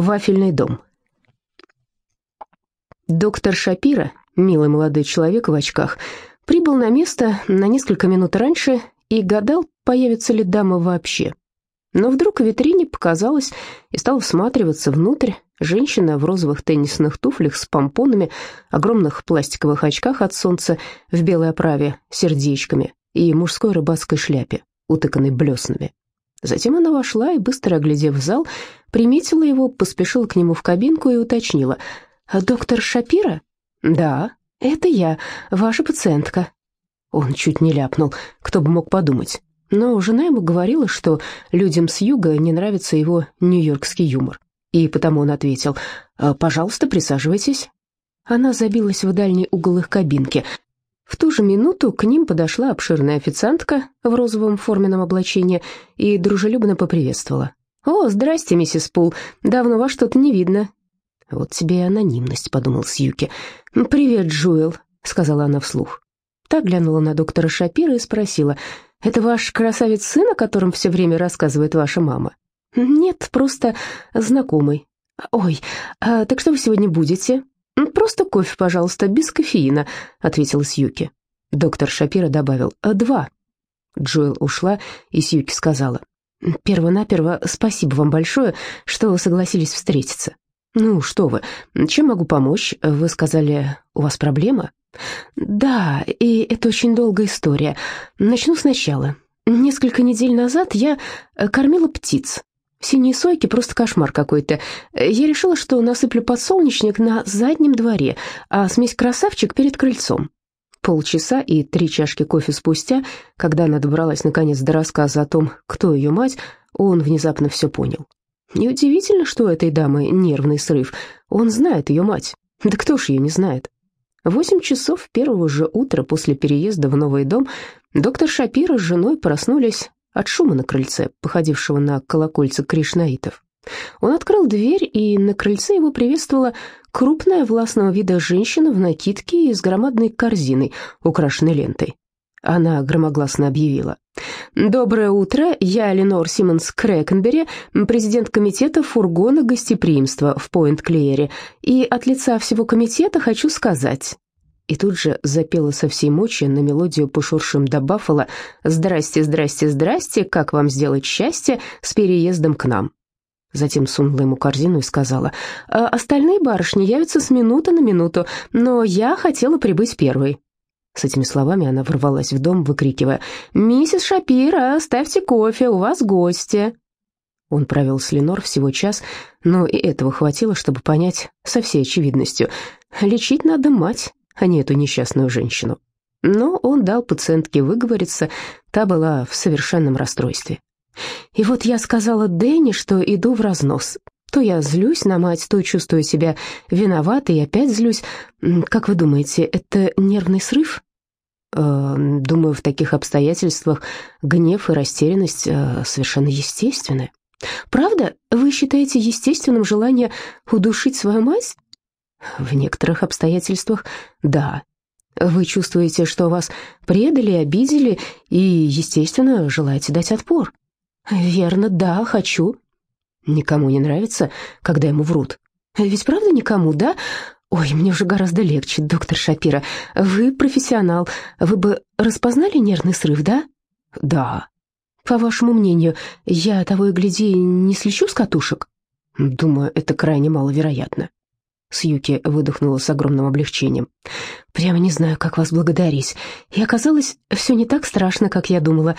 Вафельный дом. Доктор Шапира, милый молодой человек в очках, прибыл на место на несколько минут раньше и гадал, появится ли дама вообще. Но вдруг в витрине показалось и стал всматриваться внутрь женщина в розовых теннисных туфлях с помпонами, огромных пластиковых очках от солнца в белой оправе сердечками и мужской рыбацкой шляпе, утыканной блеснами. Затем она вошла и, быстро оглядев зал, приметила его, поспешила к нему в кабинку и уточнила. «Доктор Шапира?» «Да, это я, ваша пациентка». Он чуть не ляпнул, кто бы мог подумать. Но жена ему говорила, что людям с юга не нравится его нью-йоркский юмор. И потому он ответил, «А, «Пожалуйста, присаживайтесь». Она забилась в дальний угол их кабинки. В ту же минуту к ним подошла обширная официантка в розовом форменном облачении и дружелюбно поприветствовала. «О, здрасте, миссис Пул, давно вас что-то не видно». «Вот тебе и анонимность», — подумал Сьюки. «Привет, Джуэл», — сказала она вслух. Так глянула на доктора Шапира и спросила, «Это ваш красавец-сын, о котором все время рассказывает ваша мама?» «Нет, просто знакомый». «Ой, а, так что вы сегодня будете?» «Просто кофе, пожалуйста, без кофеина», — ответила Сьюки. Доктор Шапира добавил, «Два». Джоэл ушла, и Сьюки сказала, «Перво-наперво спасибо вам большое, что согласились встретиться». «Ну, что вы, чем могу помочь? Вы сказали, у вас проблема?» «Да, и это очень долгая история. Начну сначала. Несколько недель назад я кормила птиц. Синие сойки просто кошмар какой-то. Я решила, что насыплю подсолнечник на заднем дворе, а смесь красавчик перед крыльцом. Полчаса и три чашки кофе спустя, когда она добралась наконец до рассказа о том, кто ее мать, он внезапно все понял. Неудивительно, что у этой дамы нервный срыв. Он знает ее мать. Да кто ж ее не знает? восемь часов первого же утра после переезда в новый дом доктор Шапира с женой проснулись от шума на крыльце, походившего на колокольца кришнаитов. Он открыл дверь, и на крыльце его приветствовала крупная властного вида женщина в накидке и с громадной корзиной, украшенной лентой. Она громогласно объявила. «Доброе утро, я Ленор Симмонс Крэкенбери, президент комитета фургона гостеприимства в Пойнт-Клеере, и от лица всего комитета хочу сказать, и тут же запела со всей мочи на мелодию по шуршим до Баффала «Здрасте, здрасте, здрасте, как вам сделать счастье с переездом к нам?» Затем сунула ему корзину и сказала, «А «Остальные барышни явятся с минуты на минуту, но я хотела прибыть первой». С этими словами она ворвалась в дом, выкрикивая, «Миссис Шапира, ставьте кофе, у вас гости». Он провел с Ленор всего час, но и этого хватило, чтобы понять со всей очевидностью. Лечить надо мать, а не эту несчастную женщину. Но он дал пациентке выговориться, та была в совершенном расстройстве. И вот я сказала Дэнни, что иду в разнос. То я злюсь на мать, то чувствую себя виноватой и опять злюсь. Как вы думаете, это нервный срыв? Э, думаю, в таких обстоятельствах гнев и растерянность э, совершенно естественны. Правда? Вы считаете естественным желание удушить свою мать? В некоторых обстоятельствах да. Вы чувствуете, что вас предали, обидели и, естественно, желаете дать отпор. Верно, да, хочу. Никому не нравится, когда ему врут. Ведь правда никому, да? Ой, мне уже гораздо легче, доктор Шапира. Вы профессионал. Вы бы распознали нервный срыв, да? Да. По вашему мнению, я того и гляди не слечу с катушек? Думаю, это крайне маловероятно. Сьюки выдохнула с огромным облегчением. «Прямо не знаю, как вас благодарить. И оказалось, все не так страшно, как я думала.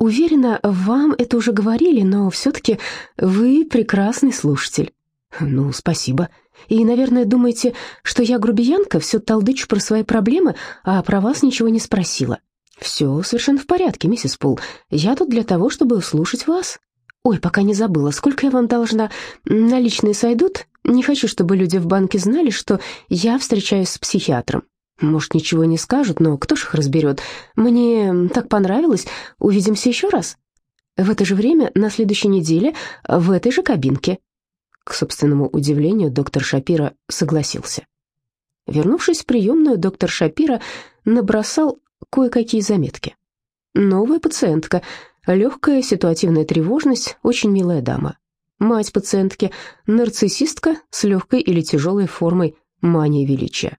Уверена, вам это уже говорили, но все-таки вы прекрасный слушатель». «Ну, спасибо. И, наверное, думаете, что я грубиянка, все толдычу про свои проблемы, а про вас ничего не спросила». «Все совершенно в порядке, миссис Пул. Я тут для того, чтобы слушать вас». «Ой, пока не забыла, сколько я вам должна? Наличные сойдут? Не хочу, чтобы люди в банке знали, что я встречаюсь с психиатром. Может, ничего не скажут, но кто ж их разберет? Мне так понравилось. Увидимся еще раз. В это же время, на следующей неделе, в этой же кабинке». К собственному удивлению, доктор Шапира согласился. Вернувшись в приемную, доктор Шапира набросал кое-какие заметки. Новая пациентка, легкая ситуативная тревожность, очень милая дама. мать пациентки, нарциссистка с легкой или тяжелой формой мании величия.